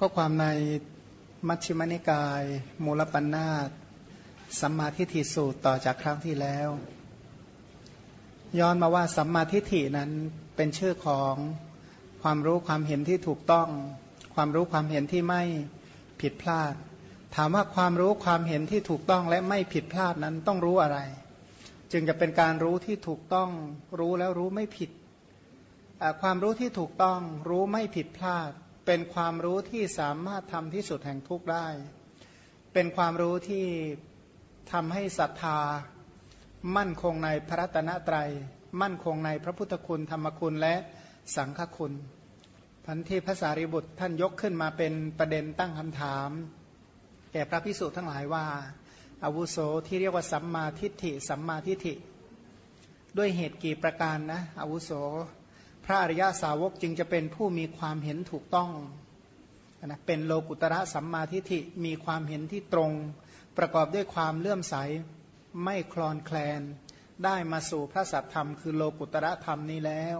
ข้อความในมัชฌิมนิกาย มูลปัญนาตสัมมาทิฏฐิสูตรต่อจากครั้งที่แล้ว ย้อนมาว่าสัมมาทิฏฐินั้นเป็นชื่อของความรู้ความเห็นที่ถูกต้อง ความรู้ความเห็นที่ไม่ผิดพลาด ถามว่าความรู้ความเห็นที่ถูกต้องและไม่ผิดพลาดนั้นต้องรู้อะไร จึงจะเป็นการรู้ที่ถูกต้อง รู้แล้วรู้ไม่ผิดความรู้ที่ถูกต้อง รู้ไม่ผิดพลาด เป็นความรู้ที่สามารถทำที่สุดแห่งทุกได้ เป็นความรู้ที่ทำให้ศรัทธา มั่นคงในพระรัตนตร มั่นคงในพระพุทธคุณธรรมคุณและสังฆคุณพันที่พระสารีบุตรท่านยกขึ้นมาเป็นประเด็นตั้งคำถาม แก่พระพิสุทั้งหลายว่า อาวุโสที่เรียกว่าสัมมาทิฏฐิสัมมาทิฏฐิ ด้วยเหตุกี่ประการนะอาวุโส พระอริยาสาวกจึงจะเป็นผู้มีความเห็นถูกต้องนะเป็นโลกุตระสัมมาทิฏฐิมีความเห็นที่ตรง ประกอบด้วยความเลื่อมใสไม่คลอนแคลน ได้มาสู่พระสัตธรรม คือโลกุตระธรรมนี้แล้ว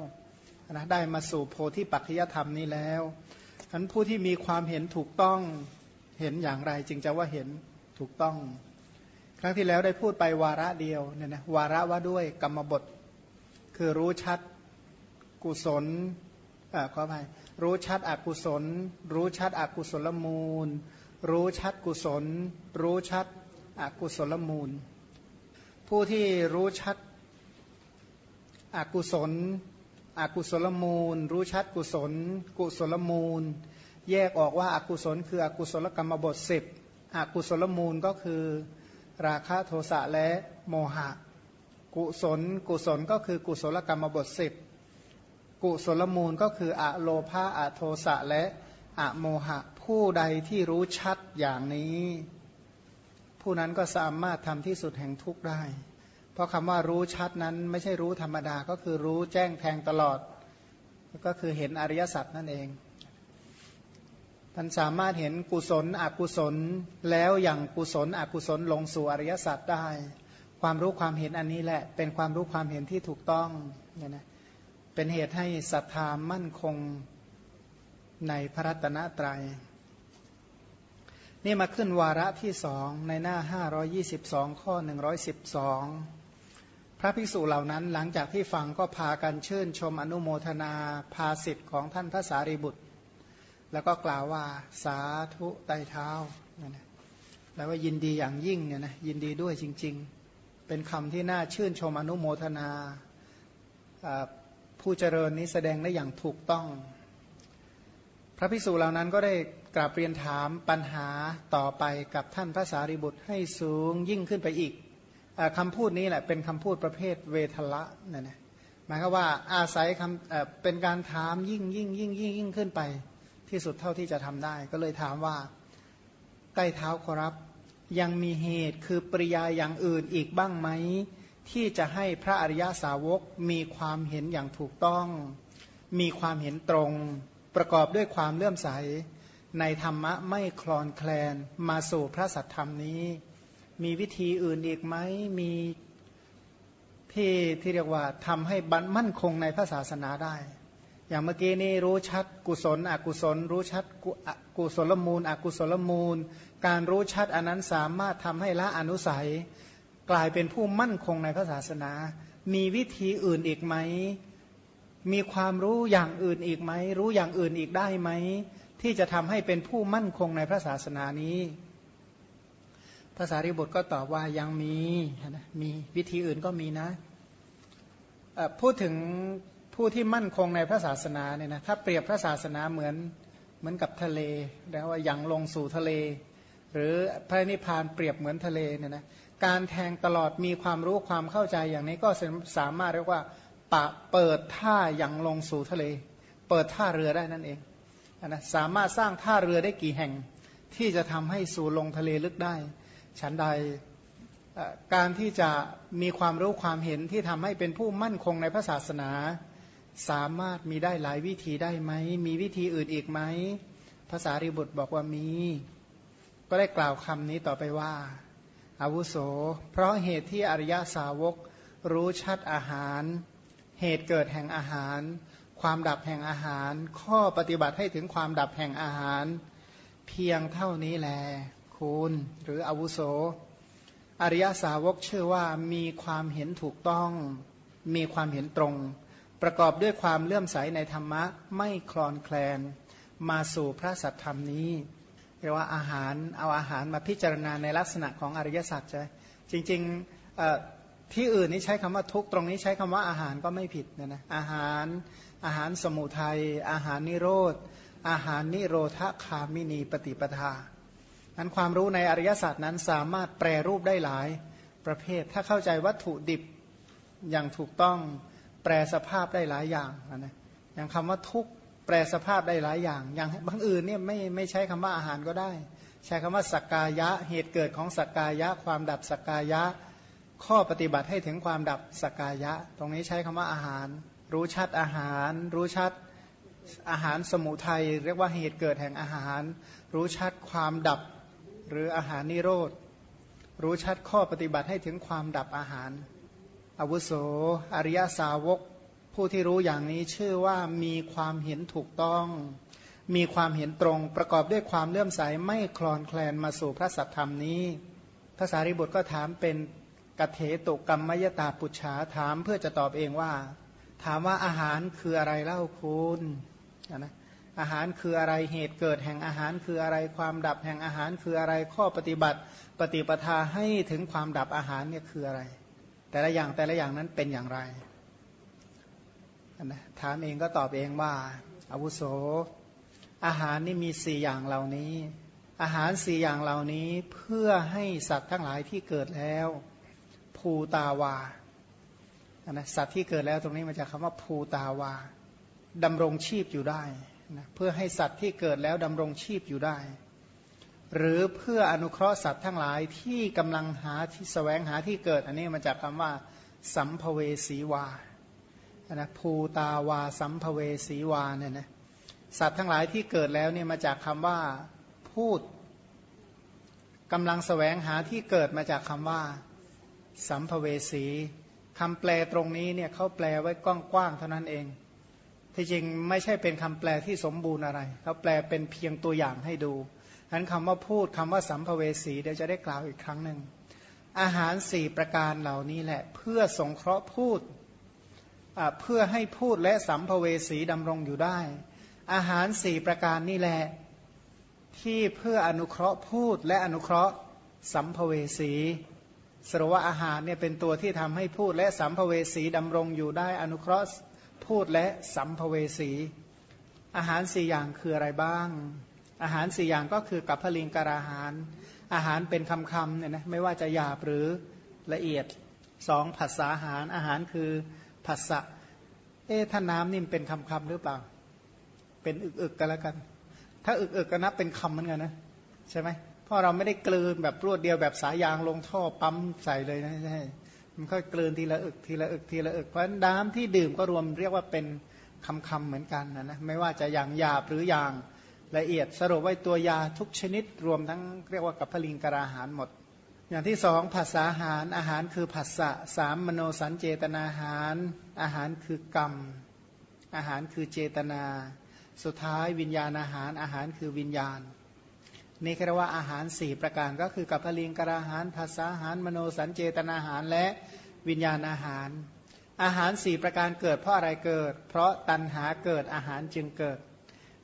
นะได้มาสู่โพธิปัจจยธรรมนี้แล้วฉะนั้นผู้ที่มีความเห็นถูกต้องเห็นอย่างไรจึงจะว่าเห็นถูกต้อง ครั้งที่แล้วได้พูดไปวาระเดียวเนี่ยนะวาระว่าด้วยกรรมบท คือรู้ชัด กุศลอ่าขออภัยรู้ชัดอกุศล รู้ชัดอกุศลมูล รู้ชัดกุศล รู้ชัดอกุศลมูล ผู้ที่รู้ชัดอกุศล อกุศลมูล รู้ชัดกุศล กุศลมูล แยกออกว่าอากุศล คืออกุศลกรรมบทสิบอกุศลมูลก็คือ ราคะโทสะและโมหะ กุศล กุศลก็คือกุศลกรรมบทสิบ กุศลมูลก็คืออะโลภาอะโทสะและอะโมหะ ผู้ใดที่รู้ชัดอย่างนี้ ผู้นั้นก็สามารถทำที่สุดแห่งทุกข์ได้ เพราะคำว่ารู้ชัดนั้นไม่ใช่รู้ธรรมดาก็คือรู้แจ้งแทงตลอด ก็คือเห็นอริยสัจนั่นเองมันสามารถเห็นกุศลอกุศลแล้วอย่างกุศลอกุศลลงสู่อริยสัจได้ ความรู้ความเห็นอันนี้แหละ เป็นความรู้ความเห็นที่ถูกต้องเนี่ยนะ เป็นเหตุให้ศรัทธามั่นคงในพระรัตนตรยัย นี่มาขึ้นวาระที่สองในหน้า 522 ข้อ 112 พระภิกษุเหล่านั้นหลังจากที่ฟังก็พากันชื่นชมอนุโมทนาภาสิทธิ์ของท่านพระสารีบุตร แล้วก็กล่าวว่าสาธุไตเท้า แล้วว่ายินดีอย่างยิ่งเนี่ยนะยินดีด้วยจริง ๆ เป็นคำที่น่าชื่นชมอนุโมทนา ผู้เจริญนี้แสดงได้อย่างถูกต้อง พระภิกษุเหล่านั้นก็ได้กราบเรียนถามปัญหาต่อไปกับท่านพระสารีบุตรให้สูงยิ่งขึ้นไปอีกอคำพูดนี้แหละเป็นคำพูดประเภทเวทละนั่นนะหมายความว่าอาศัยคำเป็นการถามยิ่งยิ่งยิ่งยิ่งยิ่งขึ้นไป ที่สุดเท่าที่จะทำได้ ก็เลยถามว่าใกล้เท้าขอรับยังมีเหตุคือปริยาอย่างอื่นอีกบ้างไหม ที่จะให้พระอริยาสาวกมีความเห็นอย่างถูกต้อง มีความเห็นตรง ประกอบด้วยความเลื่อมใส ในธรรมะไม่คลอนแคลนมาสู่พระสัทธรรมนี้ มีวิธีอื่นอีกไหมมีที่ที่เรียกว่าทำให้บันมั่นคงในพระศาสนาได้ อย่างเมื่อกี้นี้รู้ชัดกุศล อกุศล รู้ชัดกุศลมูล อกุศลมูล การรู้ชัดอันนั้นสามารถทำให้ละอนุสัย กลายเป็นผู้มั่นคงในพระศาสนา มีวิธีอื่นอีกไหม มีความรู้อย่างอื่นอีกไหม รู้อย่างอื่นอีกได้ไหม ที่จะทำให้เป็นผู้มั่นคงในพระศาสนานี้ภาษาริบุตรก็ตอบว่ายังมีมีวิธีอื่นก็มีนะพูดถึงผู้ที่มั่นคงในพระศาสนาเนี่ยนะถ้าเปรียบพระศาสนาเหมือนเหมือนกับทะเลแล้วว่ายังลงสู่ทะเล หรือพระนิพพานเปรียบเหมือนทะเลเนี่ยนะ การแทงตลอดมีความรู้ความเข้าใจอย่างนี้ก็สามารถเรียกว่า ปะเปิดท่าอย่างลงสู่ทะเล เปิดท่าเรือได้นั่นเองนะสามารถสร้างท่าเรือได้กี่แห่ง ที่จะทำให้สู่ลงทะเลลึกได้ ฉันใดการที่จะมีความรู้ความเห็นที่ทำให้เป็นผู้มั่นคงในพระศาสนา สามารถมีได้หลายวิธีได้ไหม มีวิธีอื่นอีกไหมภาษาริบุตรบอกว่ามี ก็ได้กล่าวคำนี้ต่อไปว่า อาวุโส เพราะเหตุที่อริยสาวกรู้ชัดอาหาร เหตุเกิดแห่งอาหาร ความดับแห่งอาหาร ข้อปฏิบัติให้ถึงความดับแห่งอาหาร เพียงเท่านี้แล คุณหรืออาวุโส อริยสาวกเชื่อว่ามีความเห็นถูกต้อง มีความเห็นตรง ประกอบด้วยความเลื่อมใสในธรรมะไม่คลอนแคลน มาสู่พระสัทธรรมนี้ รียกว่าอาหารเอาอาหารมาพิจารณาในลักษณะของอริยสัจใช่จริงๆที่อื่นนี่ใช้คำว่าทุกตรงนี้ใช้คำว่าอาหารก็ไม่ผิดนะนะอาหารอาหารสมุทัยอาหารนิโรธอาหารนิโรธคามินีปฏิปทานั้นความรู้ในอริยศาสตร์นั้นสามารถแปรรูปได้หลายประเภท ถ้าเข้าใจวัตถุดิบอย่างถูกต้องแปรสภาพได้หลายอย่างนะอย่างคำว่าทุก แปรสภาพได้หลายอย่าง อย่างบางอื่นเนี่ยไม่ไม่ใช้คำว่าอาหารก็ได้ ใช้คำว่าสักกายะ เหตุเกิดของสักกายะ ความดับสักกายะ ข้อปฏิบัติให้ถึงความดับสักกายะ ตรงนี้ใช้คำว่าอาหาร รู้ชัดอาหาร รู้ชัดอาหารสมุทัยเรียกว่าเหตุเกิดแห่งอาหาร รู้ชัดความดับหรืออาหารนิโรธ รู้ชัดข้อปฏิบัติให้ถึงความดับอาหารอาวุโส อริยสาวก ผู้ที่รู้อย่างนี้ชื่อว่ามีความเห็นถูกต้อง มีความเห็นตรงประกอบด้วยความเลื่อมใสไม่คลอนแคลนมาสู่พระสัทธรรมนี้ภาษาริบุตรก็ถามเป็นกเถตุกรรมมยตาปุจฉาถามเพื่อจะตอบเองว่า ถามว่าอาหารคืออะไรเล่าคุณนะอาหารคืออะไรเหตุเกิดแห่งอาหารคืออะไรความดับแห่งอาหารคืออะไรข้อปฏิบัติ ปฏิปทาให้ถึงความดับอาหารเนี่ยคืออะไร แต่ละอย่างแต่ละอย่างนั้นเป็นอย่างไร นะถามเองก็ตอบเองว่าอาวุโส อาหารนี่มีสี่อย่างเหล่านี้ อาหารสี่อย่างเหล่านี้เพื่อให้สัตว์ทั้งหลายที่เกิดแล้ว ภูตาวานะสัตว์ที่เกิดแล้วตรงนี้มันจะคำว่าภูตาวาดำรงชีพอยู่ได้นะเพื่อให้สัตว์ที่เกิดแล้วดำรงชีพอยู่ได้ หรือเพื่ออนุเคราะห์สัตว์ทั้งหลายที่กำลังหาที่สแสวงหาที่เกิด อันนี้มาจากคำว่า สัมภเวสีวา นะภูตาวาสัมภเวสีวาเนี่ยนะสัตว์ทั้งหลายที่เกิดแล้วเนี่ยมาจากคำว่าพูดกำลังสแสวงหาที่เกิดมาจากคำว่า สัมภเวสีคำแปลตรงนี้เนี่ยเขาแปลไว้กว้างๆเท่านั้นเองที่จริงไม่ใช่เป็นคำแปลที่สมบูรณ์อะไรเขาแปลเป็นเพียงตัวอย่างให้ดูฉะนั้นคำว่าพูดคำว่าสัมภเวสีเดี๋ยวจะได้กล่าวอีกครั้งหนึ่งอาหารสี่ประการเหล่านี้แหละ เพื่อสงเคราะห์พูด เพื่อให้พูดและสัมภเวสีดำรงอยู่ได้ อาหารสี่ประการนี่แหละที่เพื่ออนุเคราะห์พูดและอนุเคราะห์สัมภเวสีสรุปว่าอาหารเนี่ยเป็นตัวที่ทำให้พูดและสัมภเวสีดำรงอยู่ได้อนุเคราะห์พูดและสัมภเวสี อาหารสี่อย่างคืออะไรบ้าง อาหารสี่อย่างก็คือกับพลิงกราหาร อาหารเป็นคำคำเนี่ยนะไม่ว่าจะหยาบหรือละเอียดสองผัสสะอาหารอาหารคือ ผัสสะเอ๊ะถ้าน้ำนี่เป็นคำคำหรือเปล่า เป็นอึกๆกันแล้วกัน ถ้าอึกๆกก็นับเป็นคำเหมือนกันนะใช่ไหมเพราะเราไม่ได้กลืนแบบรวดเดียวแบบสายยางลงท่อปั๊มใส่เลยนะใช่มันค่อยกลืนทีละอึกทีละอึกทีละอึกเพราะน้ำที่ดื่มก็รวมเรียกว่าเป็นคำคำเหมือนกันนะนะไม่ว่าจะอย่างหยาบหรืออย่างละเอียดสรุปไว้ตัวยาทุกชนิดรวมทั้งเรียกว่ากับพลิงกราหารหมด อย่างที่สองภาษาอาหารอาหารคือภาษะสามมโนสันเจตนาอาหาร อาหารคือกรรม อาหารคือเจตนา สุดท้ายวิญญาณอาหารอาหารคือวิญญาณ นี่เรียกว่าอาหารสี่ประการก็คือกับพลิงกราหาร ภาษาอาหาร มโนสัญเจตนาอาหารและวิญญาณอาหาร อาหารสี่ประการเกิดเพราะอะไรเกิด เพราะตัณหาเกิดอาหารจึงเกิด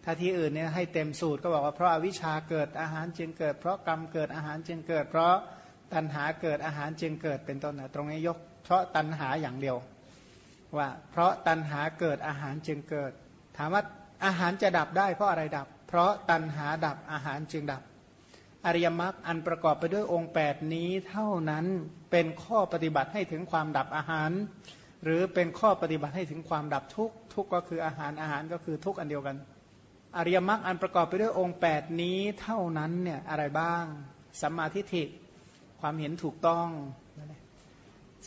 ถ้าที่อื่นเนี่ยให้เต็มสูตรก็บอกว่าเพราะอาวิชชาเกิดอาหารจึงเกิด เพราะกรรมเกิดอาหารจึงเกิด เพราะ ตัณหาเกิดอาหารจึงเกิดเป็นต้นนะตรงนี้ยกเพราะตัณหาอย่างเดียว ว่า เพราะตัณหาเกิดอาหารจึงเกิด ถามว่าอาหารจะดับได้เพราะอะไรดับ เพราะตัณหาดับอาหารจึงดับ อริยมรรคอันประกอบไปด้วยองค์ 8 นี้เท่านั้นเป็นข้อปฏิบัติให้ถึงความดับอาหาร หรือเป็นข้อปฏิบัติให้ถึงความดับทุกทุกก็คืออาหารอาหารก็คือทุกอันเดียวกัน อริยมรรคอันประกอบไปด้วยองค์ 8 นี้เท่านั้นเนี่ยอะไรบ้างสัมมาทิฏฐิ ความเห็นถูกต้อง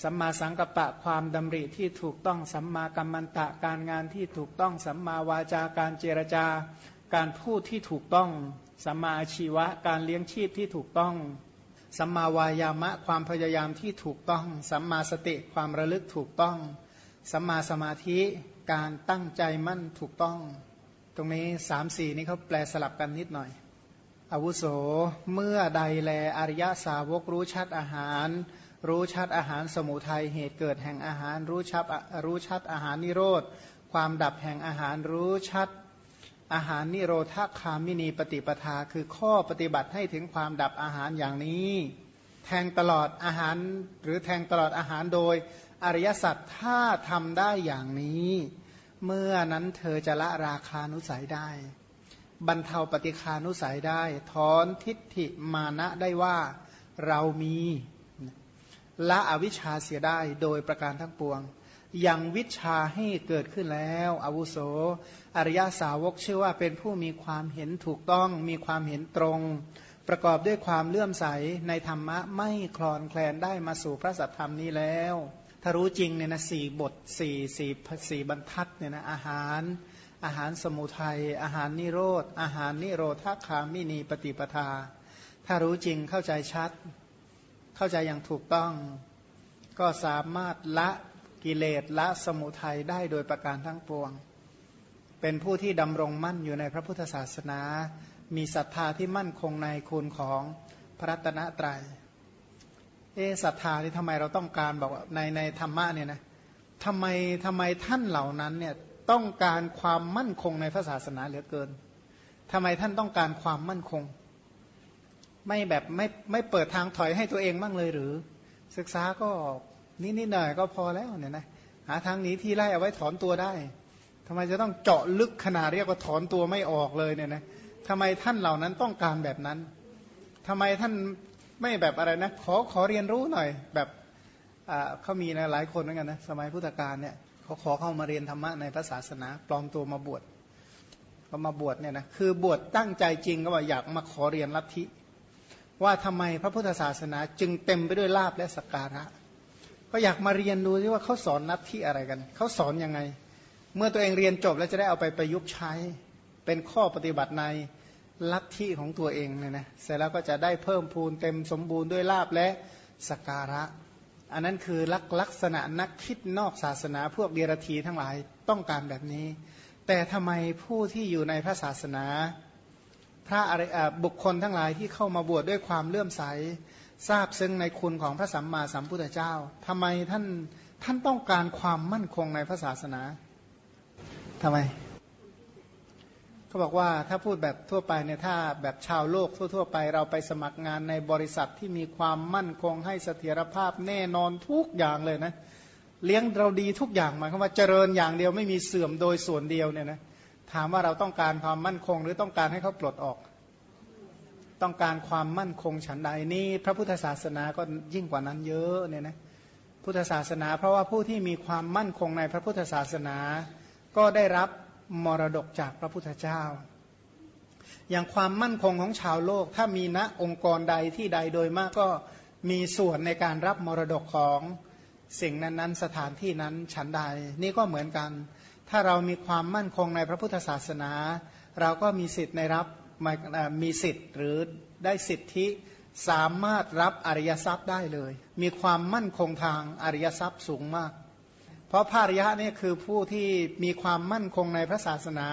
สัมมาสังกัปปะความดำริที่ถูกต้องสัมมากัมมันตะการงานที่ถูกต้องสัมมาวาจาการเจรจาการพูดที่ถูกต้องสัมมาอาชีวะการเลี้ยงชีพที่ถูกต้องสัมมาวายามะความพยายามที่ถูกต้องสัมมาสติความระลึกถูกต้องสัมมาสมาธิการตั้งใจมั่นถูกต้อง ตรงนี้สามสี่นี้เขาแปลสลับกันนิดหน่อย อาวุโสเมื่อใดแลอริยสาวกรู้ชัดอาหาร รู้ชัดอาหารสมุทัยเหตุเกิดแห่งอาหาร รู้ชัดรู้ชัดอาหารนิโรธ ความดับแห่งอาหารรู้ชัดอาหารนิโรธคามินีปฏิปทา คือข้อปฏิบัติให้ถึงความดับอาหารอย่างนี้ แทงตลอดอาหารหรือแทงตลอดอาหารโดยอริยสัจถ้าทำได้อย่างนี้ เมื่อนั้นเธอจะละราคานุสัยได้ บรรเทาปฏิคานุสัยได้ ถอนทิฏฐิมานะได้ว่าเรามีละอวิชชาเสียได้โดยประการทั้งปวง ยังวิชาให้เกิดขึ้นแล้วอาวุโส อริยาสาวกชื่อว่าเป็นผู้มีความเห็นถูกต้อง มีความเห็นตรง ประกอบด้วยความเลื่อมใสในธรรมะไม่คลอนแคลนได้มาสู่พระสัทธรรมนี้แล้ว ถ้ารู้จริงเนี่ยนะสี่บทสี่สี่สี่บรรทัดเนี่ยนะอาหาร อาหารสมุทัย อาหารนิโรธ อาหารนิโรธาคามินีปฏิปทา ถ้ารู้จริงเข้าใจชัด เข้าใจอย่างถูกต้อง ก็สามารถละกิเลสละสมุทัยได้โดยประการทั้งปวง เป็นผู้ที่ดำรงมั่นอยู่ในพระพุทธศาสนา มีศรัทธาที่มั่นคงในคุณของพระรัตนตรัยเอศรัทธาที่ทำไมเราต้องการบอกว่าในในธรรมะเนี่ยนะทำไมทำไมท่านเหล่านั้นเนี่ย ต้องการความมั่นคงในพระศาสนาเหลือเกินทำไมท่านต้องการความมั่นคง ไม่แบบไม่ไม่เปิดทางถอยให้ตัวเองบ้างเลยหรือ ศึกษาก็นิดนิดหน่อยก็พอแล้วเนี่ยนะหาทางหนีที่ไล่เอาไว้ถอนตัวได้ทำไมจะต้องเจาะลึกขนาดเรียกว่าถอนตัวไม่ออกเลยเนี่ยนะทำไมท่านเหล่านั้นต้องการแบบนั้นทำไมท่านไม่แบบอะไรนะ ขอขอเรียนรู้หน่อยแบบเขามีนะหลายคนเหมือนกันนะสมัยพุทธกาลเนี่ย เขาขอเข้ามาเรียนธรรมะในพระศาสนาปลอมตัวมาบวชเขามาบวชเนี่ยนะคือบวชตั้งใจจริงก็ว่าอยากมาขอเรียนลัทธิ ว่าทำไมพระพุทธศาสนาจึงเต็มไปด้วยลาบและสการะ ก็อยากมาเรียนดูที่ว่าเขาสอนนัที่อะไรกันเขาสอนยังไง เมื่อตัวเองเรียนจบแล้วจะได้เอาไปประยุกต์ใช้ เป็นข้อปฏิบัติในลัทธิของตัวเองเนี่ยนะเสร็จแล้วก็จะได้เพิ่มพูนเต็มสมบูรณ์ด้วยลาบและสการะ อันนั้นคือลักลักษณะนักคิดนอกศาสนา พวกเดียรธีทั้งหลายต้องการแบบนี้ แต่ทำไมผู้ที่อยู่ในพระศาสนา พระอะไรบุคคลทั้งหลายที่เข้ามาบวชดด้วยความเลื่อมใส ทราบซึ้งในคุณของพระสัมมาสัมพุทธเจ้าทำไมท่านท่านต้องการความมั่นคงในพระศาสนาทำไม เขาบอกว่าถ้าพูดแบบทั่วไปเนี่ยถ้าแบบชาวโลกทั่ว ๆ ไป เราไปสมัครงานในบริษัทที่มีความมั่นคงให้เสถียรภาพแน่นอนทุกอย่างเลยนะเลี้ยงเราดีทุกอย่างหมายความว่าเจริญอย่างเดียวไม่มีเสื่อมโดยส่วนเดียวเนี่ยนะถามว่าเราต้องการความมั่นคง หรือต้องการให้เขาปลดออก ต้องการความมั่นคงฉันใดนี่พระพุทธศาสนาก็ยิ่งกว่านั้นเยอะเนี่ยนะพุทธศาสนา เพราะว่าผู้ที่มีความมั่นคงในพระพุทธศาสนา ก็ได้รับ มรดกจากพระพุทธเจ้า อย่างความมั่นคงของชาวโลก ถ้ามีณองค์กรใดที่ใดโดยมากก็มีส่วนในการรับมรดกของสิ่งนั้นๆ สถานที่นั้นฉันใด นี่ก็เหมือนกัน ถ้าเรามีความมั่นคงในพระพุทธศาสนา เราก็มีสิทธิ์ในรับมีสิทธิ์หรือได้สิทธิสามารถรับอริยทรัพย์ได้เลย มีความมั่นคงทางอริยทรัพย์สูงมาก เพราะพระริยะนี่คือผู้ที่มีความมั่นคงในพระศาสนา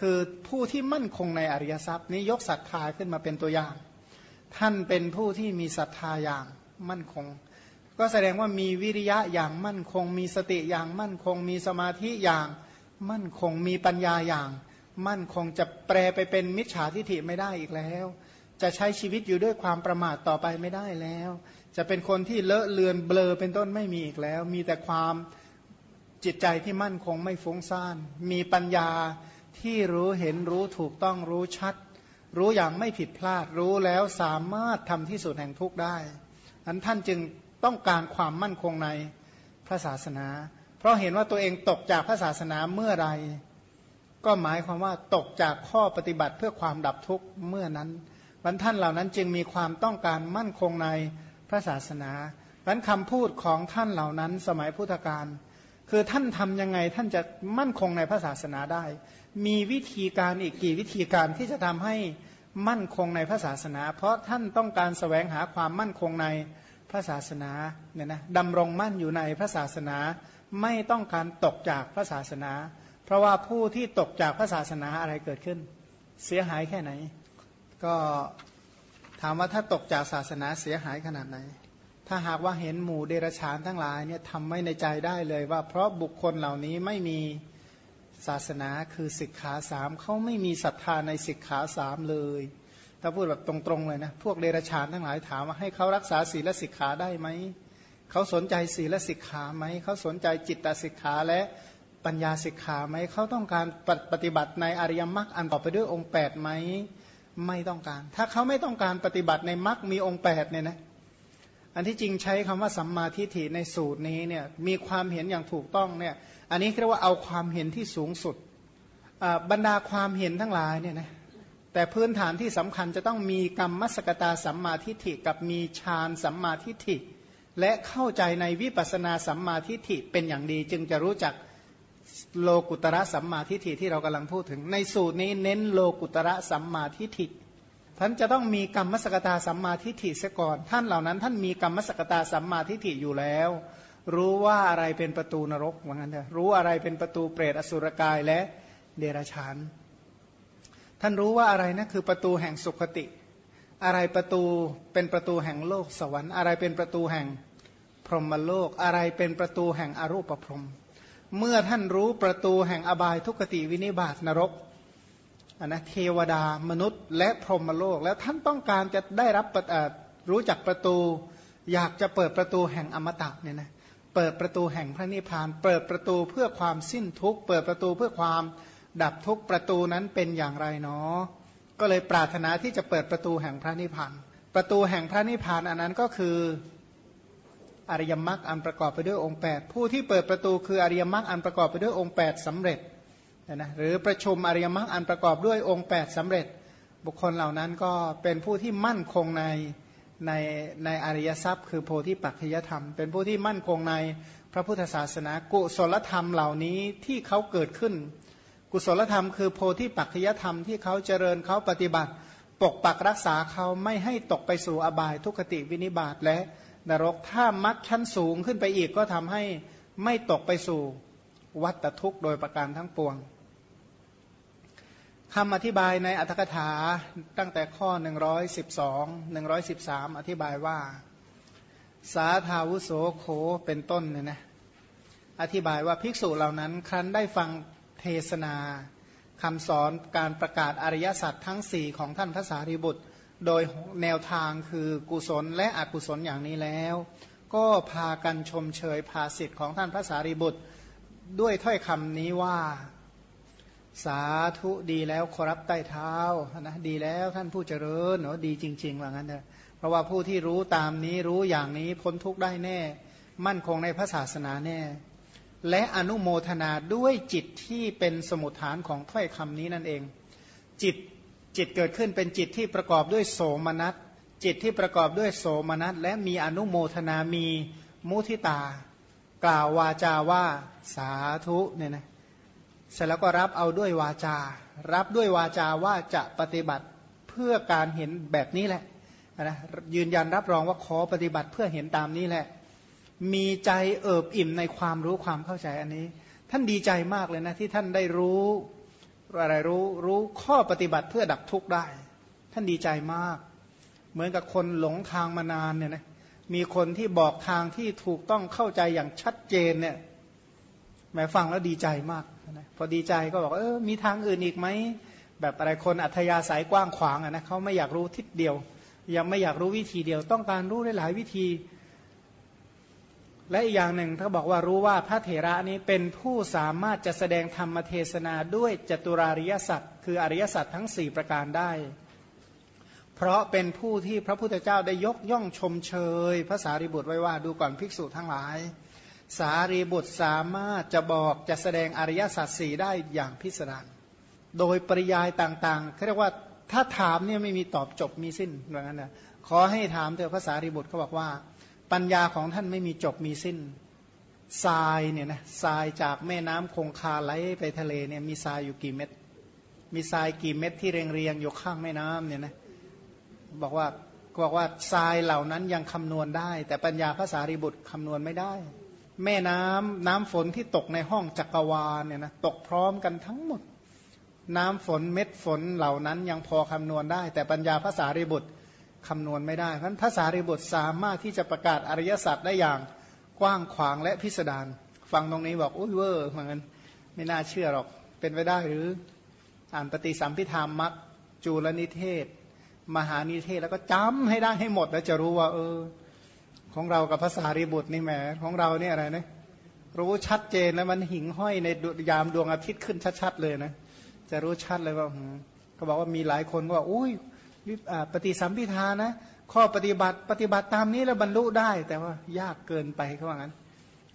คือผู้ที่มั่นคงในอริยทรัพย์นี้ยกศรัทธาขึ้นมาเป็นตัวอย่าง ท่านเป็นผู้ที่มีศรัทธาอย่างมั่นคง ก็แสดงว่ามีวิริยะอย่างมั่นคง มีสติอย่างมั่นคง มีสมาธิอย่างมั่นคง มีปัญญาอย่าง มั่นคงจะแปลไปเป็นมิจฉาทิฐิไม่ได้อีกแล้ว จะใช้ชีวิตอยู่ด้วยความประมาทต่อไปไม่ได้แล้ว จะเป็นคนที่เลอะเลือนเบลอเป็นต้นไม่มีอีกแล้ว มีแต่ความ จิตใจที่มั่นคงไม่ฟุ้งซ่าน มีปัญญาที่รู้เห็นรู้ถูกต้องรู้ชัด รู้อย่างไม่ผิดพลาดรู้แล้วสามารถทำที่สุดแห่งทุกข์ได้อันท่านจึงต้องการความมั่นคงในพระศาสนา เพราะเห็นว่าตัวเองตกจากพระศาสนาเมื่อไรก็หมายความว่าตกจากข้อปฏิบัติเพื่อความดับทุกข์เมื่อนั้นบรรท่านเหล่านั้นจึงมีความต้องการมั่นคงในพระศาสนาดังนั้นคำพูดของท่านเหล่านั้นสมัยพุทธกาล คือท่านทํำยังไงท่านจะมั่นคงในพระศาสนาได้ มีวิธีการอีกกี่วิธีการที่จะทำให้มั่นคงในพระศาสนา เพราะท่านต้องการสแสวงหาความมั่นคงในพระศาสนาเนี่ยนะดำรงมั่นอยู่ในพระศาสนา ไม่ต้องการตกจากพระศาสนา เพราะว่าผู้ที่ตกจากพระศาสนาอะไรเกิดขึ้น เสียหายแค่ไหน ก็ถามว่าถ้าตกจากศาสนาเสียหายขนาดไหน ถ้าหากว่าเห็นหมู่เดรชานทั้งหลายเนี่ยทำไม่ในใจได้เลยว่า เพราะบุคคลเหล่านี้ไม่มีศาสนาคือสิกขาสามเขาไม่มีศรัทธาในสิกขาสามเลย ถ้าพูดแบบตรงๆเลยนะพวกเดรชานทั้งหลายถามว่าให้เขารักษาศีลและสิกขาได้ไหมเขาสนใจศีลและสิกขาไหมเขาสนใจจิตสิกขาและปัญญาสิกขาไหมเขาต้องการปฏิบัติในอริยมรรคอันต่อไปด้วยองค์8ไหมไม่ต้องการ ถ้าเขาไม่ต้องการปฏิบัติในมรรคมีองค์8เนี่ยนะ อันที่จริงใช้คำว่าสัมมาทิฏฐิในสูตรนี้เนี่ยมีความเห็นอย่างถูกต้องเนี่ยอันนี้เรียกว่าเอาความเห็นที่สูงสุดบรรดาความเห็นทั้งหลายเนี่ยนะแต่พื้นฐานที่สำคัญจะต้องมีกรรมมสกตาสัมมาทิฏฐิกับมีฌานสัมมาทิฏฐิ และเข้าใจในวิปัสนาสัมมาทิฏฐิเป็นอย่างดี จึงจะรู้จักโลกุตระสัมมาทิฏฐิที่เรากำลังพูดถึง ในสูตรนี้เน้นโลกุตระสัมมาทิฏฐิ ท่านจะต้องมีกรรมสกตาสัมมาทิฏฐิเสียก่อน ท่านเหล่านั้น ท่านมีกรรมสกตาสัมมาทิฏฐิอยู่แล้ว รู้ว่าอะไรเป็นประตูนรกว่างั้นเถอะรู้อะไรเป็นประตูเปรตอสุรกายและเดรัจฉานท่านรู้ว่าอะไรนะคือประตูแห่งสุขติ อะไรประตูเป็นประตูแห่งโลกสวรรค์อะไรเป็นประตูแห่งพรหมโลก อะไรเป็นประตูแห่งอรูปพรหมเมื่อท่านรู้ประตูแห่งอบายทุกติวินิบาตนรก นะเทวดามนุษย์ และพรหมโลก แล้วท่านต้องการจะได้รับรู้จักประตู อยากจะเปิดประตูแห่งอมตะเนี่ยนะเปิดประตูแห่งพระนิพพาน เปิดประตูเพื่อความสิ้นทุกข์เปิดประตูเพื่อความดับทุกข์ประตูนั้นเป็นอย่างไรเนาะก็เลยปรารถนาที่จะเปิดประตูแห่งพระนิพพาน ประตูแห่งพระนิพพานอันนั้นก็คืออริยมรรคอันประกอบไปด้วยองค์ 8 ผู้ที่เปิดประตูคืออริยมรรคอันประกอบไปด้วยองค์ 8สำเร็จ นะหรือประชุมอริยมรรคอันประกอบด้วยองค์ 8สำเร็จบุคคลเหล่านั้นก็เป็นผู้ที่มั่นคงในในในอริยทรัพย์ คือโพธิปัจจยธรรม เป็นผู้ที่มั่นคงในพระพุทธศาสนากุศลธรรมเหล่านี้ที่เขาเกิดขึ้น กุศลธรรม คือโพธิปัจจยธรรมที่เขาเจริญเขาปฏิบัติ ปกปักรักษาเขาไม่ให้ตกไปสู่อบายทุกขติวินิบาตและนรกถ้ามักชั้นสูงขึ้นไปอีกก็ทำให้ไม่ตกไปสู่วัฏทุกข์โดยประการทั้งปวง คำอธิบายในอัตถกถาตั้งแต่ข้อ 112 113 อธิบายว่า สาธาวุโสโขเป็นต้นเนี่ยนะอธิบายว่าภิกษุเหล่านั้นครั้นได้ฟังเทศนาคำสอนการประกาศอริยสัจทั้งสี่ของท่านพระสารีบุตร โดยแนวทางคือกุศลและอกุศลอย่างนี้แล้ว ก็พากันชมเชยภาสิทธิ์ของท่านพระสารีบุตร ด้วยถ้อยคำนี้ว่า สาธุดีแล้วขอรับใต้เท้านะดีแล้วท่านผู้เจริญเนาะดีจริง ๆ ว่างั้นเถอะเพราะว่าผู้ที่รู้ตามนี้รู้อย่างนี้พ้นทุกข์ได้แน่ มั่นคงในพระศาสนาแน่ และอนุโมทนาด้วยจิตที่เป็นสมุทฐานของถ้อยคำนี้นั่นเอง จิตจิตเกิดขึ้นเป็นจิตที่ประกอบด้วยโสมนัสจิตที่ประกอบด้วยโสมนัสและมีอนุโมทนามีมุทิตา กล่าววาจาว่าสาธุเนี่ยนะ เสร็จแล้วก็รับเอาด้วยวาจา รับด้วยวาจาว่าจะปฏิบัติเพื่อการเห็นแบบนี้แหละนะยืนยันรับรองว่าขอปฏิบัติเพื่อเห็นตามนี้แหละ มีใจเอิบอิ่มในความรู้ความเข้าใจอันนี้ ท่านดีใจมากเลยนะที่ท่านได้รู้อะไรรู้รู้ข้อปฏิบัติเพื่อดับทุกข์ได้ ท่านดีใจมาก เหมือนกับคนหลงทางมานานเนี่ยนะมีคนที่บอกทางที่ถูกต้องเข้าใจอย่างชัดเจนเนี่ยแม้ฟังแล้วดีใจมาก นะพอดีใจก็บอกเออมีทางอื่นอีกไหมแบบอะไรคนอัธยาศัยกว้างขวางอะนะเขาไม่อยากรู้ทิศเดียว ยังไม่อยากรู้วิธีเดียว ต้องการรู้หลายวิธี และอีกอย่างหนึ่งถ้าบอกว่ารู้ว่าพระเถระนี้เป็นผู้สามารถจะแสดงธรรมเทศนาด้วยจตุราริยสัจคืออริยสัจทั้ง 4 ประการได้ เพราะเป็นผู้ที่พระพุทธเจ้าได้ยกย่องชมเชย พระสารีบุตรไว้ว่าดูก่อนภิกษุทั้งหลาย สารีบุตรสามารถจะบอกจะแสดงอริยสัจสี่ได้อย่างพิสดารโดยปริยายต่างๆเขาเรียกว่าถ้าถามเนี่ยไม่มีตอบจบมีสิ้นเหมือนกันนะขอให้ถามเถอะพระสารีบุตรเขาบอกว่า ปัญญาของท่านไม่มีจบมีสิ้นทรายเนี่ยนะทรายจากแม่น้ำคงคาไหลไปทะเลเนี่ยมีทรายอยู่กี่เม็ดมีทรายกี่เม็ดที่เรียงเรียงอยู่ข้างแม่น้ำเนี่ยนะบอกว่าบอกว่าทรายเหล่านั้นยังคำนวณได้ แต่ปัญญาภาษารีบุตรคำนวณไม่ได้ แม่น้ำน้ำฝนที่ตกในห้องจักรวาลเนี่ยนะตกพร้อมกันทั้งหมด น้ำฝนเม็ดฝนเหล่านั้นยังพอคำนวณได้ แต่ปัญญาภาษาริบุตรคำนวณไม่ได้เพราะภาษาริบุตรสามารถที่จะประกาศอริยสัจได้อย่างกว้างขวางและพิสดารฟังตรงนี้บอกอุ้ยเวอร์เหมือนกันไม่น่าเชื่อหรอกเป็นไปได้หรืออ่านปฏิสัมพิธามมักจูลนิเทศ มหานิเทศแล้วก็จำให้ได้ให้หมดแล้วจะรู้ว่า เออ ของเรากับภาษาริบุตรนี่แหมของเราเนี่ยอะไรนะรู้ชัดเจนแล้วมันหิ่งห้อยในยามดวงอาทิตย์ขึ้นชัด ๆ เลยนะจะรู้ชัดเลยว่าเขาบอกว่ามีหลายคนก็ว่าอุ้ยปฏิสัมพิธานะ ข้อปฏิบัติปฏิบัติตามนี้แล้วบรรลุได้ แต่ว่ายากเกินไปเขาว่างั้น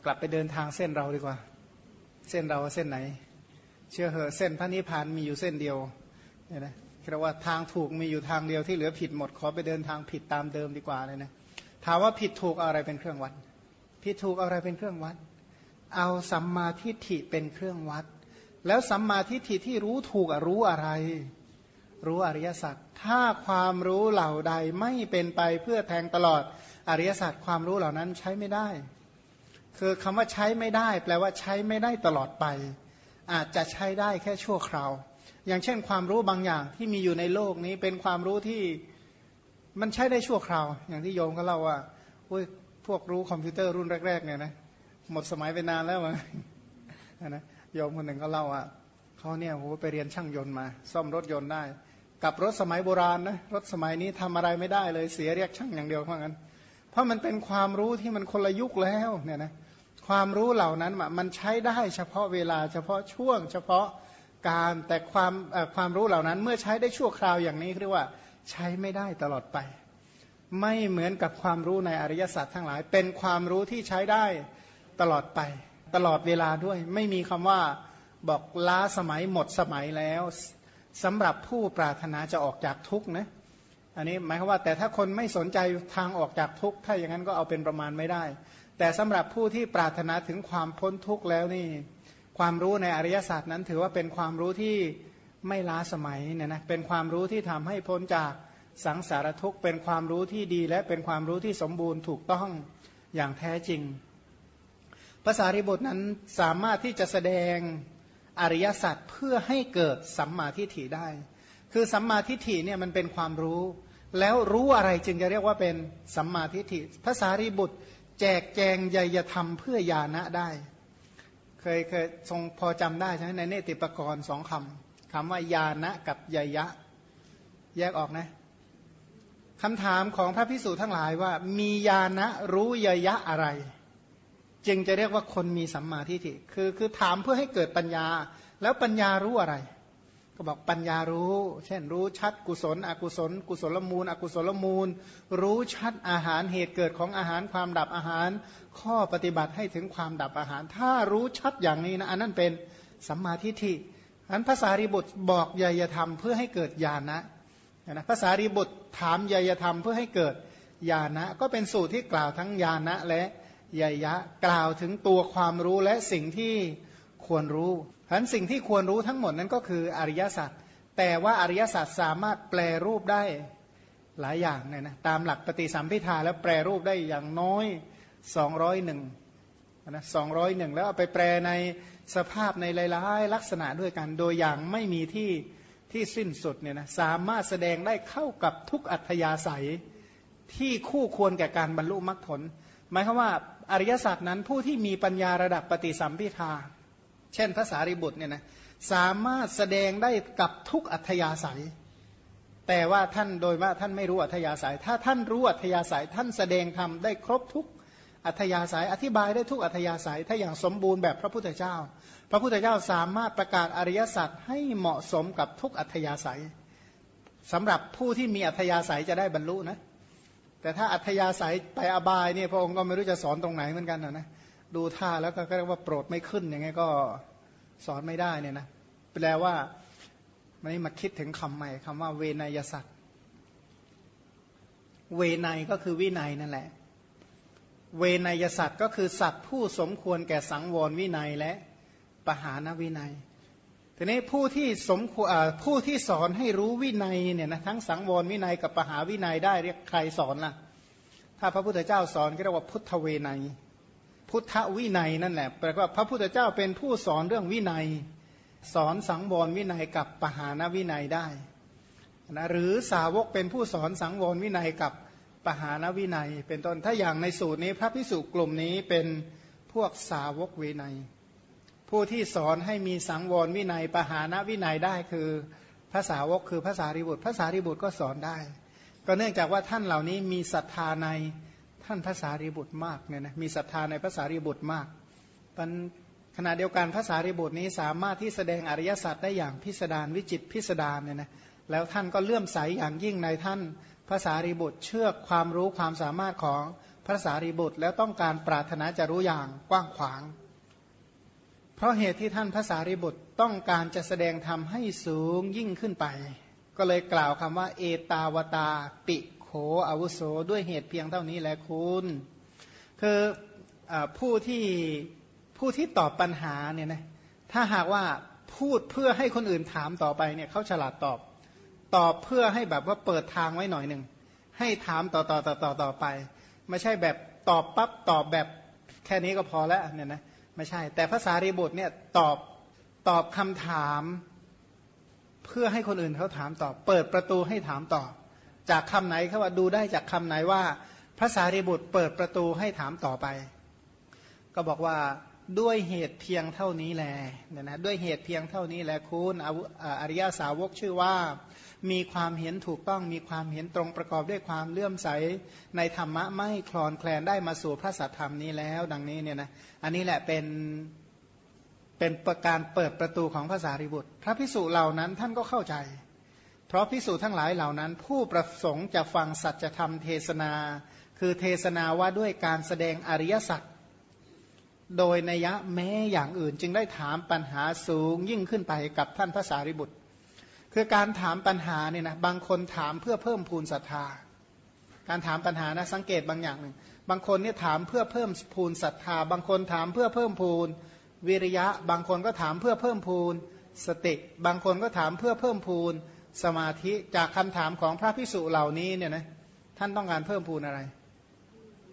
กลับไปเดินทางเส้นเราดีกว่า เส้นเราเส้นไหน เชื่อเหอะเส้นพระนิพพานมีอยู่เส้นเดียวเนี่ยนะเรียกว่าทางถูกมีอยู่ทางเดียวที่เหลือผิดหมดขอไปเดินทางผิดตามเดิมดีกว่าเลยนะ ถามว่าผิดถูกอะไรเป็นเครื่องวัด ผิดถูกอะไรเป็นเครื่องวัด เอาสัมมาทิฏฐิเป็นเครื่องวัด แล้วสัมมาทิฏฐิที่รู้ถูกรู้อะไร รู้อริยสัจ ถ้าความรู้เหล่าใดไม่เป็นไปเพื่อแทงตลอดอริยสัจความรู้เหล่านั้นใช้ไม่ได้ คือคำว่าใช้ไม่ได้ แปลว่าใช้ไม่ได้ตลอดไป อาจจะใช้ได้แค่ชั่วคราว อย่างเช่นความรู้บางอย่างที่มีอยู่ในโลกนี้เป็นความรู้ที่ มันใช้ได้ชั่วคราว อย่างที่โยมก็เล่าว่าอุ้ยพวกรู้คอมพิวเตอร์รุ่นแรก ๆ เนี่ยนะหมดสมัยไปนานแล้วมั้งนะโยมคนหนึ่งก็เล่าว่าเขาเนี่ยโหไปเรียนช่างยนต์มา ซ่อมรถยนต์ได้ กับรถสมัยโบราณนะรถสมัยนี้ทำอะไรไม่ได้เลยเสียเรียกช่างอย่างเดียวเพราะงั้น เพราะมันเป็นความรู้ที่มันคนละยุคแล้วเนี่ยนะความรู้เหล่านั้นมันใช้ได้เฉพาะเวลาเฉพาะช่วง เฉพาะการแต่ความความรู้เหล่านั้นเมื่อใช้ได้ชั่วคราวอย่างนี้เรียกว่า ใช้ไม่ได้ตลอดไป ไม่เหมือนกับความรู้ในอริยสัจทั้งหลาย เป็นความรู้ที่ใช้ได้ตลอดไป ตลอดเวลาด้วย ไม่มีคำว่าบอกล้าสมัยหมดสมัยแล้วสำหรับผู้ปรารถนาจะออกจากทุกข์นะอันนี้หมายความว่าแต่ถ้าคนไม่สนใจทางออกจากทุกข์ถ้าอย่างนั้นก็เอาเป็นประมาณไม่ได้ แต่สำหรับผู้ที่ปรารถนาถึงความพ้นทุกข์แล้วนี่ ความรู้ในอริยศาสตร์นั้นถือว่าเป็นความรู้ที่ ไม่ล้าสมัยเนี่ยนะเป็นความรู้ที่ทำให้พ้นจากสังสารทุกข์เป็นความรู้ที่ดี และเป็นความรู้ที่สมบูรณ์ถูกต้องอย่างแท้จริงภาษาริบุตรนั้นสามารถที่จะแสดงอริยสัจเพื่อให้เกิดสัมมาทิฏฐิได้ คือสัมมาทิฏฐิเนี่ยมันเป็นความรู้ แล้วรู้อะไรจึงจะเรียกว่าเป็นสัมมาทิฏฐิภาษาริบุตรแจกแจงยยธรรมเพื่อญาณะได้ เคยเคยทรงพอจำได้ใช่ไหมในเนติปกรณ์สองคำ คำว่ายานะกับยยะ แยกออกนะคำถามของพระพิสูจน์ทั้งหลายว่า มียานะรู้ยยะอะไร จึงจะเรียกว่าคนมีสัมมาทิฏฐิคือคือถามเพื่อให้เกิดปัญญา แล้วปัญญารู้อะไร ก็บอกปัญญารู้ เช่น รู้ชัดกุศล อกุศล กุศลมูล อกุศลมูล รู้ชัดอาหารเหตุเกิดของอาหารความดับอาหาร ข้อปฏิบัติให้ถึงความดับอาหาร ถ้ารู้ชัดอย่างนี้นะอันนั้นเป็นสัมมาทิฏฐิ อันภาษารีบุตรบอกยยธรรมเพื่อให้เกิดญาณนะนะภาษารีบุตรถามยยธรรมเพื่อให้เกิดญาณะก็เป็นสูตรที่กล่าวทั้งญาณะและยยะกล่าวถึงตัวความรู้และสิ่งที่ควรรู้ฉะนั้นสิ่งที่ควรรู้ทั้งหมดนั้นก็คืออริยสัจแต่ว่าอริยสัจสามารถแปลรูปได้หลายอย่างเนี่ยนะตามหลักปฏิสัมพิทาแล้วแปลรูปได้อย่างน้อย 201 นะสองร้อยหนึ่งแล้วเอาไปแปลในสภาพในหลายๆลักษณะด้วยกัน โดยอย่างไม่มีที่ที่สิ้นสุดเนี่ยนะสามารถแสดงได้เข้ากับทุกอัธยาศัยที่คู่ควรแก่การบรรลุมรรคผล หมายความว่าอริยศาสตร์นั้นผู้ที่มีปัญญาระดับปฏิสัมพิทา เช่นภาษาริบุตรเนี่ยนะสามารถแสดงได้กับทุกอัธยาศัย แต่ว่าท่านโดยว่าท่านไม่รู้อัธยาศัย ถ้าท่านรู้อัธยาศัยท่านแสดงทำได้ครบทุก อัธยาศัยอธิบายได้ทุกอัธยาศัยถ้าอย่างสมบูรณ์แบบพระพุทธเจ้า พระพุทธเจ้าสามารถประกาศอริยสัจให้เหมาะสมกับทุกอัธยาศัยสำหรับผู้ที่มีอัธยาศัยจะได้บรรลุนะแต่ถ้าอัธยาศัยไปอบายเนี่ยพระองค์ก็ไม่รู้จะสอนตรงไหนเหมือนกันนะดูท่าแล้วก็เรียกว่าโปรดไม่ขึ้นย่างไงก็สอนไม่ได้เนี่ยนะแปลว่ามันนี้มาคิดถึงคำใหม่คำว่าเวนยสัตว์เวนยก็คือวินัยนั่นแหละ เวนยสัตว์ก็คือสัตว์ผู้สมควรแก่สังวรวินัยและปหานวินัย ทีนี้ผู้ที่สมควรผู้ที่สอนให้รู้วินัยเนี่ยนะทั้งสังวรวินัยกับปหาวินัยได้เรียกใครสอนล่ะ ถ้าพระพุทธเจ้าสอนก็เรียกว่าพุทธเวไนพุทธวินัยนั่นแหละแปลว่าพระพุทธเจ้าเป็นผู้สอนเรื่องวินัย สอนสังวรวินัยกับปหานวินัยได้นะหรือสาวกเป็นผู้สอนสังวรวินัยกับ ปหานวินัย เป็นต้นถ้าอย่างในสูตรนี้พระพิสุกลุ่มนี้เป็นพวกสาวกวินัย ผู้ที่สอนให้มีสังวรวินัยปหานวินัยได้คือภาษาวกคือภาษาริบุตรภาษาริบุตรก็สอนได้ ก็เนื่องจากว่าท่านเหล่านี้มีศรัทธาในท่านภาษาริบุตรมากเนี่ยนะมีศรัทธาในภาษาริบุตรมากปันขณะเดียวกันภาษาริบุตรนี้สามารถที่แสดงอริยสัจได้อย่างพิสดารวิจิตพิสดารเนี่ยนะแล้วท่านก็เลื่อมใสอย่างยิ่งในท่าน ภาษาริบุตรเชื่อความรู้ความสามารถของภาษาริบุตรแล้วต้องการปรารถนาจะรู้อย่างกว้างขวาง เพราะเหตุที่ท่านภาษาริบุตรต้องการจะแสดงธรรมให้สูงยิ่งขึ้นไป ก็เลยกล่าวคำว่า เอตาวตาปิโขอาวุโสด้วยเหตุเพียงเท่านี้แหละคุณคืออผู้ที่ผู้ที่ตอบปัญหาเนี่ยนะถ้าหากว่าพูดเพื่อให้คนอื่นถามต่อไปเนี่ยเขาฉลาดตอบ ตอบเพื่อให้แบบว่าเปิดทางไว้หน่อยหนึ่งให้ถามต่อต่อต่อต่อต่อไป ไม่ใช่แบบตอบปั๊บตอบแบบแค่นี้ก็พอแล้วเนี่ยนะไม่ใช่ แต่ภาษารีบุตรเนี่ยตอบตอบคำถาม เพื่อให้คนอื่นเขาถามตอบ เปิดประตูให้ถามตอบ จากคำไหนเขาว่าดูได้จากคำไหนว่าภาษารีบุตรเปิดประตูให้ถามต่อไป ก็บอกว่า ด้วยเหตุเพียงเท่านี้แลเนี่ยนะด้วยเหตุเพียงเท่านี้แหละคุณอริยาสาวกชื่อว่า มีความเห็นถูกต้องมีความเห็นตรงประกอบด้วยความเลื่อมใส ในธรรมะไม่คลอนแคลนได้มาสู่พระสัทธรรมนี้แล้ว ดังนี้เนี่ยนะอันนี้แหละเป็นเป็นประการเปิดประตูของภาษาริบุตร พระพิสุเหล่านั้นท่านก็เข้าใจ เพราะพิสุทั้งหลายเหล่านั้น ผู้ประสงค์จะฟังสัจธรรมเทศนา คือเทศนาว่าด้วยการแสดงอริยสัจ โดยนัยะแม้อย่างอื่น จึงได้ถามปัญหาสูงยิ่งขึ้นไปกับท่านพระสารีบุตร คือการถามปัญหาเนี่ยนะบางคนถามเพื่อเพิ่มพูนศรัทธา การถามปัญหานะสังเกตบางอย่างหนึ่งบางคนเนี่ยถามเพื่อเพิ่มพูนศรัทธา บางคนถามเพื่อเพิ่มพูนวิริยะ บางคนก็ถามเพื่อเพิ่มพูนสติ บางคนก็ถามเพื่อเพิ่มพูนสมาธิจากคำถามของพระพิสุเหล่านี้เนี่ยนะท่านต้องการเพิ่มพูนอะไร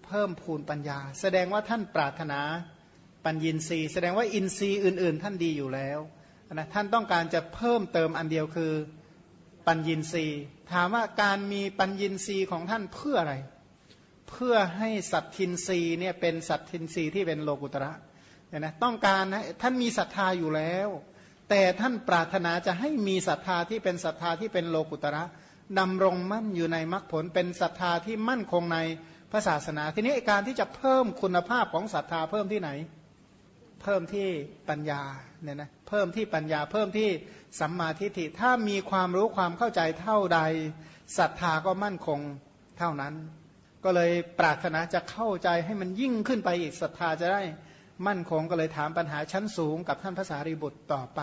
เพิ่มพูนปัญญา แสดงว่าท่านปรารถนา ปัญญีนีแสดงว่าอินทรีย์อื่น ๆ ท่านดีอยู่แล้วนะท่านต้องการจะเพิ่มเติมอันเดียวคือปัญญีนีถามว่าการมีปัญญีนีของท่านเพื่ออะไร เพื่อให้สัตทินรีเนี่ยเป็นสัตทินรีที่เป็นโลกุตระเนี่ยนะต้องการนะท่านมีศรัทธาอยู่แล้ว แต่ท่านปรารถนาจะให้มีศรัทธาที่เป็นศรัทธาที่เป็นโลกุตระดำรงมั่นอยู่ในมรรคผลเป็นศรัทธาที่มั่นคงในพระศาสนา ทีนี้การที่จะเพิ่มคุณภาพของศรัทธาเพิ่มที่ไหน เพิ่มที่ปัญญาเนี่ยนะเพิ่มที่ปัญญาเพิ่มที่สัมมาทิฏฐิถ้ามีความรู้ความเข้าใจเท่าใดศรัทธาก็มั่นคงเท่านั้น ก็เลยปรารถนาจะเข้าใจให้มันยิ่งขึ้นไปอีกศรัทธาจะได้มั่นคงก็เลยถามปัญหาชั้นสูงกับท่านภาษารีบุตรต่อไป